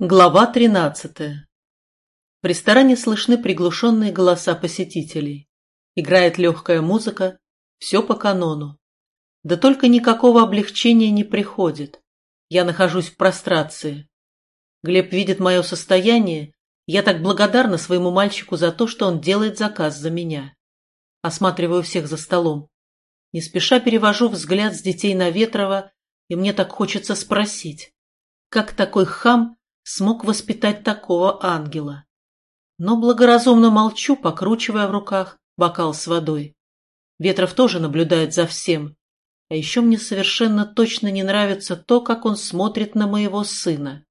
Глава тринадцатая. В ресторане слышны приглушенные голоса посетителей. Играет легкая музыка, все по канону. Да только никакого облегчения не приходит. Я нахожусь в прострации. Глеб видит мое состояние, я так благодарна своему мальчику за то, что он делает заказ за меня. Осматриваю всех за столом. Не спеша перевожу взгляд с детей на Ветрова, и мне так хочется спросить, как такой хам смог воспитать такого ангела. Но благоразумно молчу, покручивая в руках бокал с водой. Ветров тоже наблюдает за всем. А еще мне совершенно точно не нравится то, как он смотрит на моего сына.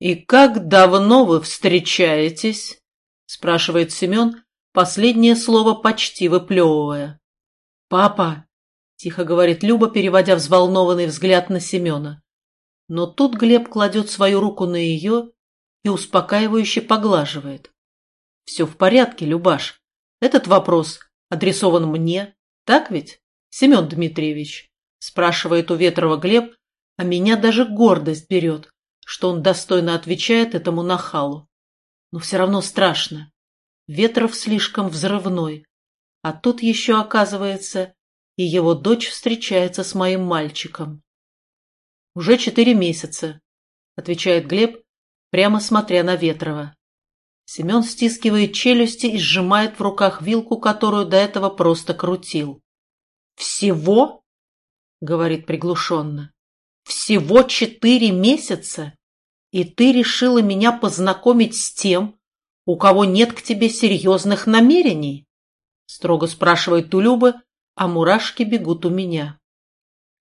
«И как давно вы встречаетесь?» — спрашивает Семен, последнее слово почти выплевывая. «Папа!» — тихо говорит Люба, переводя взволнованный взгляд на Семена. Но тут Глеб кладет свою руку на ее и успокаивающе поглаживает. «Все в порядке, Любаш. Этот вопрос адресован мне, так ведь, Семен Дмитриевич?» спрашивает у Ветрова Глеб, а меня даже гордость берет, что он достойно отвечает этому нахалу. Но все равно страшно. Ветров слишком взрывной. А тут еще, оказывается, и его дочь встречается с моим мальчиком. «Уже четыре месяца», — отвечает Глеб, прямо смотря на Ветрова. Семен стискивает челюсти и сжимает в руках вилку, которую до этого просто крутил. «Всего?» — говорит приглушенно. «Всего четыре месяца? И ты решила меня познакомить с тем, у кого нет к тебе серьезных намерений?» Строго спрашивает у Любы, а мурашки бегут у меня.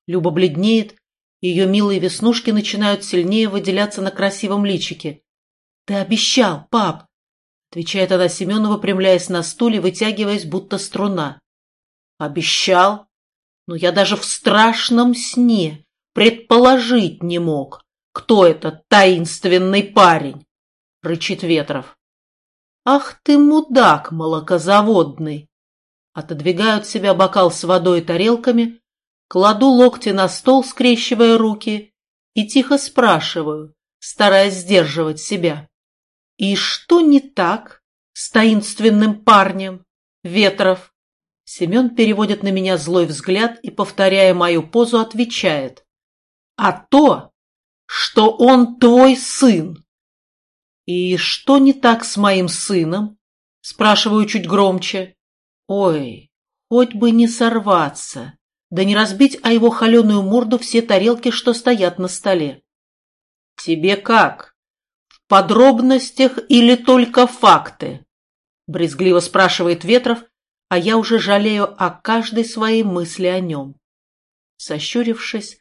Люба бледнеет ее милые веснушки начинают сильнее выделяться на красивом личике. «Ты обещал, пап!» — отвечает она Семену, выпрямляясь на стуле, вытягиваясь, будто струна. «Обещал? Но я даже в страшном сне предположить не мог, кто этот таинственный парень!» — рычит Ветров. «Ах ты, мудак молокозаводный!» Отодвигают себя бокал с водой и тарелками, Кладу локти на стол, скрещивая руки, и тихо спрашиваю, стараясь сдерживать себя. «И что не так с таинственным парнем, Ветров?» Семен переводит на меня злой взгляд и, повторяя мою позу, отвечает. «А то, что он твой сын!» «И что не так с моим сыном?» Спрашиваю чуть громче. «Ой, хоть бы не сорваться!» Да не разбить о его холеную морду все тарелки, что стоят на столе. — Тебе как? В подробностях или только факты? — брезгливо спрашивает Ветров, а я уже жалею о каждой своей мысли о нем. Сощурившись,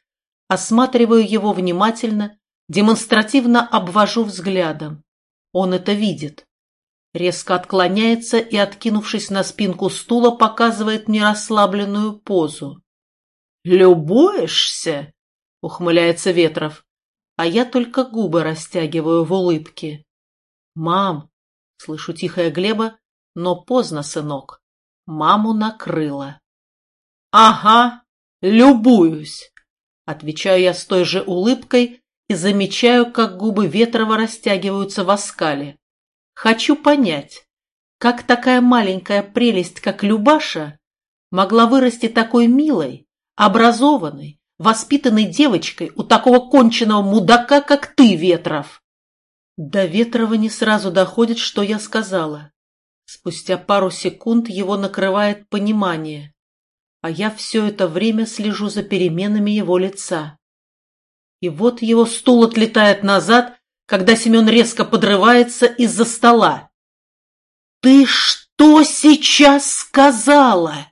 осматриваю его внимательно, демонстративно обвожу взглядом. Он это видит. Резко отклоняется и, откинувшись на спинку стула, показывает мне расслабленную позу. «Любуешься?» — ухмыляется Ветров, а я только губы растягиваю в улыбке. «Мам!» — слышу тихое Глеба, но поздно, сынок. Маму накрыло. «Ага, любуюсь!» — отвечаю я с той же улыбкой и замечаю, как губы Ветрова растягиваются в оскале. Хочу понять, как такая маленькая прелесть, как Любаша, могла вырасти такой милой, образованной, воспитанной девочкой у такого конченого мудака, как ты, Ветров. До Ветрова не сразу доходит, что я сказала. Спустя пару секунд его накрывает понимание, а я все это время слежу за переменами его лица. И вот его стул отлетает назад, когда Семен резко подрывается из-за стола. «Ты что сейчас сказала?»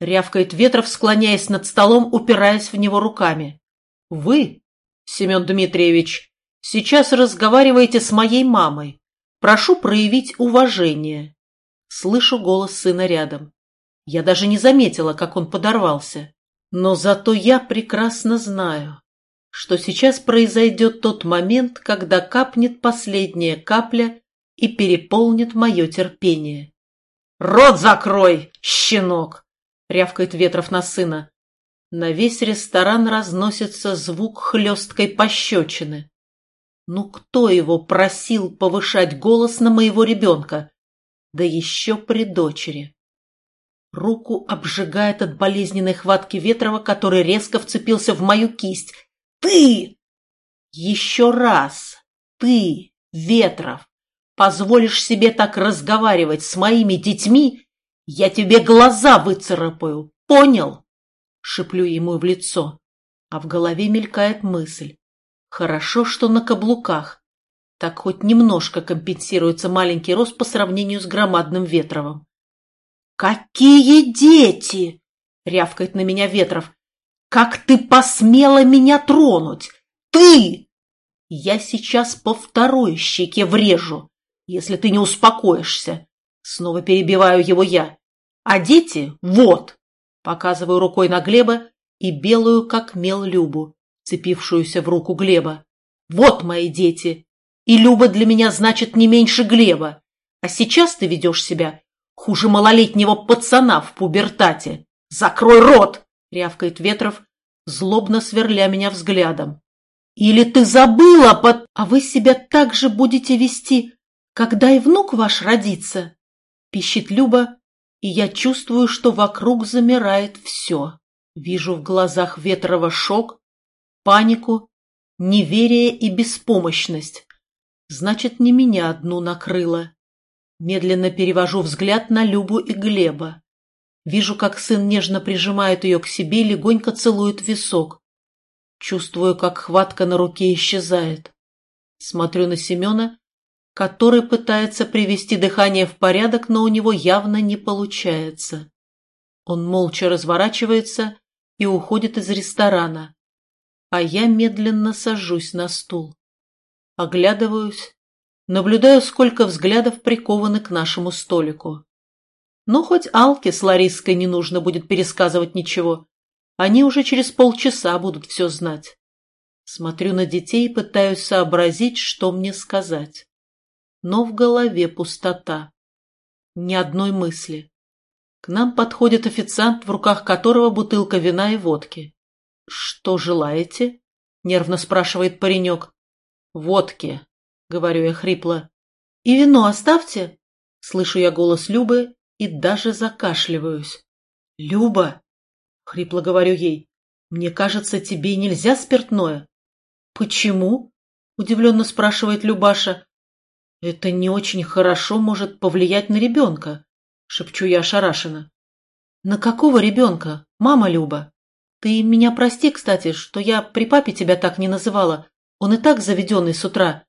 Рявкает Ветров, склоняясь над столом, упираясь в него руками. «Вы, Семен Дмитриевич, сейчас разговариваете с моей мамой. Прошу проявить уважение». Слышу голос сына рядом. Я даже не заметила, как он подорвался. Но зато я прекрасно знаю, что сейчас произойдет тот момент, когда капнет последняя капля и переполнит мое терпение. «Рот закрой, щенок!» Рявкает Ветров на сына. На весь ресторан разносится звук хлесткой пощечины. Ну кто его просил повышать голос на моего ребенка? Да еще при дочери. Руку обжигает от болезненной хватки Ветрова, который резко вцепился в мою кисть. «Ты! Еще раз! Ты, Ветров, позволишь себе так разговаривать с моими детьми, я тебе глаза выцарапаю, понял?» Шиплю ему в лицо, а в голове мелькает мысль. Хорошо, что на каблуках. Так хоть немножко компенсируется маленький рост по сравнению с громадным Ветровым. «Какие дети!» — рявкает на меня Ветров. «Как ты посмела меня тронуть! Ты!» «Я сейчас по второй щеке врежу, если ты не успокоишься!» Снова перебиваю его я. «А дети — вот!» Показываю рукой на Глеба и белую, как мел, Любу, цепившуюся в руку Глеба. «Вот мои дети! И Люба для меня значит не меньше Глеба. А сейчас ты ведешь себя Хуже малолетнего пацана в пубертате. «Закрой рот!» — рявкает Ветров, злобно сверля меня взглядом. «Или ты забыла под... А вы себя так же будете вести, когда и внук ваш родится?» — пищит Люба, и я чувствую, что вокруг замирает все. Вижу в глазах Ветрова шок, панику, неверие и беспомощность. Значит, не меня одну накрыло. Медленно перевожу взгляд на Любу и Глеба. Вижу, как сын нежно прижимает ее к себе и легонько целует висок. Чувствую, как хватка на руке исчезает. Смотрю на Семена, который пытается привести дыхание в порядок, но у него явно не получается. Он молча разворачивается и уходит из ресторана, а я медленно сажусь на стул. Оглядываюсь Наблюдаю, сколько взглядов прикованы к нашему столику. Но хоть Алке с Лариской не нужно будет пересказывать ничего. Они уже через полчаса будут все знать. Смотрю на детей и пытаюсь сообразить, что мне сказать. Но в голове пустота. Ни одной мысли. К нам подходит официант, в руках которого бутылка вина и водки. «Что желаете?» — нервно спрашивает паренек. «Водки», говорю я хрипло. «И вино оставьте!» Слышу я голос Любы и даже закашливаюсь. «Люба!» — хрипло говорю ей. «Мне кажется, тебе нельзя спиртное». «Почему?» — удивленно спрашивает Любаша. «Это не очень хорошо может повлиять на ребенка», — шепчу я ошарашенно. «На какого ребенка, мама Люба? Ты меня прости, кстати, что я при папе тебя так не называла. Он и так заведенный с утра.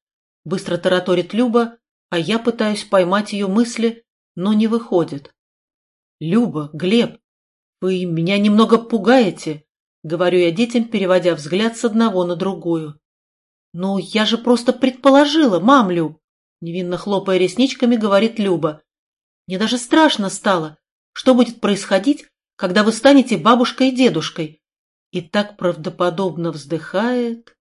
Быстро тараторит Люба, а я пытаюсь поймать ее мысли, но не выходит. «Люба, Глеб, вы меня немного пугаете», — говорю я детям, переводя взгляд с одного на другую. «Ну, я же просто предположила, мам, Люб», — невинно хлопая ресничками, говорит Люба. «Мне даже страшно стало, что будет происходить, когда вы станете бабушкой и дедушкой». И так правдоподобно вздыхает.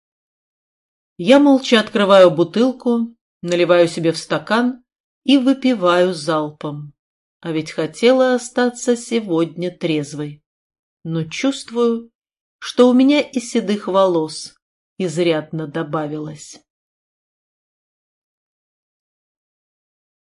Я молча открываю бутылку, наливаю себе в стакан и выпиваю залпом. А ведь хотела остаться сегодня трезвой. Но чувствую, что у меня и седых волос изрядно добавилось.